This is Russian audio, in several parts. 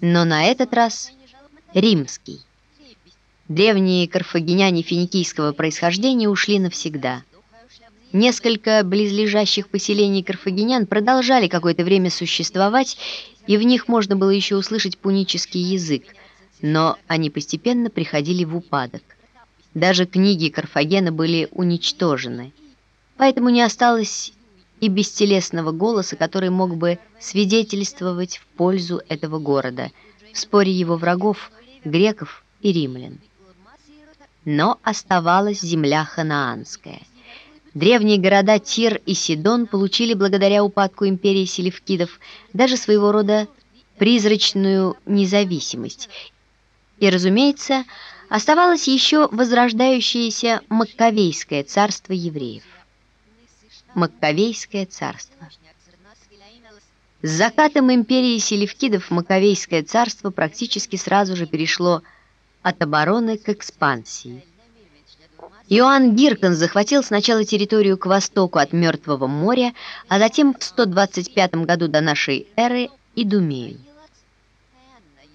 но на этот раз римский. Древние карфагеняне финикийского происхождения ушли навсегда. Несколько близлежащих поселений карфагенян продолжали какое-то время существовать, и в них можно было еще услышать пунический язык, но они постепенно приходили в упадок. Даже книги Карфагена были уничтожены, поэтому не осталось и бестелесного голоса, который мог бы свидетельствовать в пользу этого города, в споре его врагов, греков и римлян. Но оставалась земля ханаанская. Древние города Тир и Сидон получили благодаря упадку империи селевкидов даже своего рода призрачную независимость. И, разумеется, оставалось еще возрождающееся Маккавейское царство евреев. Маккавейское царство. С закатом империи селевкидов Маковейское царство практически сразу же перешло от обороны к экспансии. Иоанн Гиркан захватил сначала территорию к востоку от Мертвого моря, а затем в 125 году до нашей эры Идумею.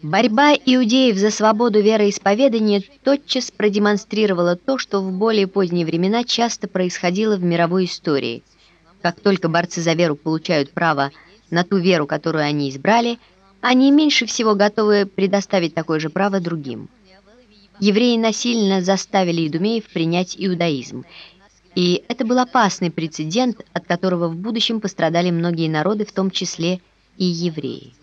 Борьба иудеев за свободу вероисповедания тотчас продемонстрировала то, что в более поздние времена часто происходило в мировой истории – как только борцы за веру получают право на ту веру, которую они избрали, они меньше всего готовы предоставить такое же право другим. Евреи насильно заставили идумеев принять иудаизм, и это был опасный прецедент, от которого в будущем пострадали многие народы, в том числе и евреи.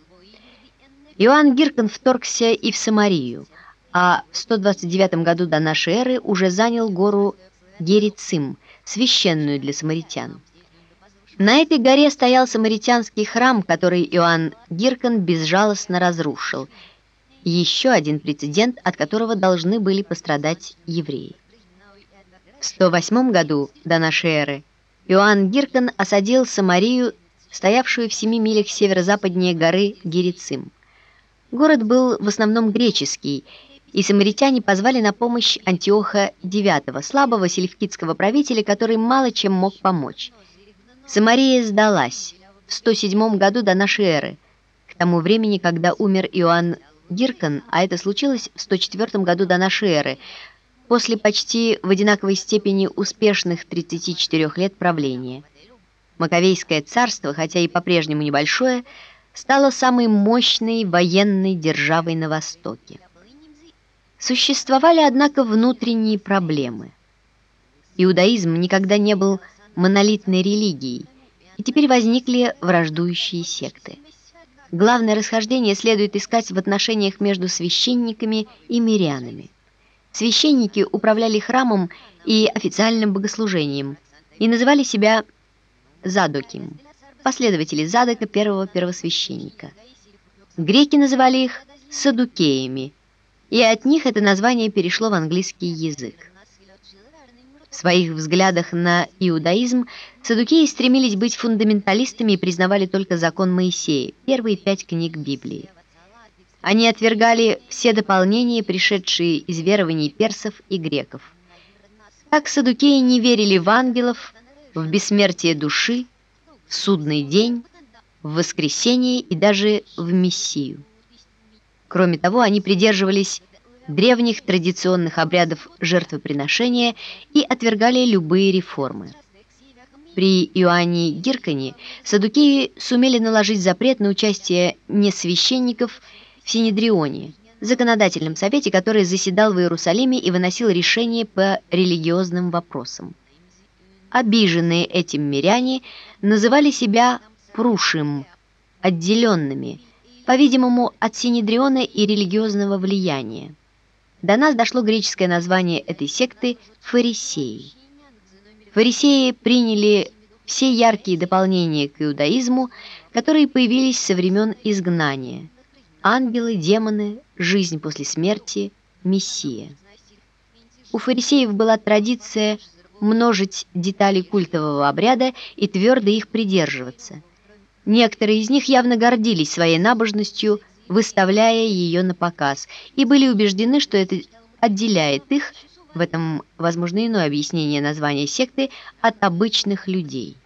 Иоанн Гиркан вторгся и в Самарию, а в 129 году до нашей эры уже занял гору Герицим, священную для самаритян. На этой горе стоял самаритянский храм, который Иоанн Гиркан безжалостно разрушил. Еще один прецедент, от которого должны были пострадать евреи. В 108 году до нашей эры Иоанн Гиркан осадил Самарию, стоявшую в семи милях северо-западнее горы Герицим. Город был в основном греческий, и самаритяне позвали на помощь Антиоха IX, слабого селевкидского правителя, который мало чем мог помочь. Самария сдалась в 107 году до нашей эры, к тому времени, когда умер Иоанн Гиркан, а это случилось в 104 году до нашей эры, после почти в одинаковой степени успешных 34 лет правления. Маковейское царство, хотя и по-прежнему небольшое, стало самой мощной военной державой на Востоке. Существовали, однако, внутренние проблемы. Иудаизм никогда не был монолитной религией, и теперь возникли враждующие секты. Главное расхождение следует искать в отношениях между священниками и мирянами. Священники управляли храмом и официальным богослужением и называли себя Задоким, последователи Задока, первого первосвященника. Греки называли их Садукеями, и от них это название перешло в английский язык. В своих взглядах на иудаизм садукеи стремились быть фундаменталистами и признавали только закон Моисея, первые пять книг Библии. Они отвергали все дополнения, пришедшие из верований персов и греков. Так садукеи не верили в ангелов, в бессмертие души, в судный день, в воскресение и даже в Мессию. Кроме того, они придерживались древних традиционных обрядов жертвоприношения и отвергали любые реформы. При Иоанне Гиркане садукеи сумели наложить запрет на участие несвященников в Синедрионе, законодательном совете, который заседал в Иерусалиме и выносил решения по религиозным вопросам. Обиженные этим миряне называли себя прушим, отделенными, по-видимому, от Синедриона и религиозного влияния. До нас дошло греческое название этой секты «фарисеи». Фарисеи приняли все яркие дополнения к иудаизму, которые появились со времен изгнания. Ангелы, демоны, жизнь после смерти, мессия. У фарисеев была традиция множить детали культового обряда и твердо их придерживаться. Некоторые из них явно гордились своей набожностью, выставляя ее на показ, и были убеждены, что это отделяет их, в этом возможно иное объяснение названия секты, от обычных людей.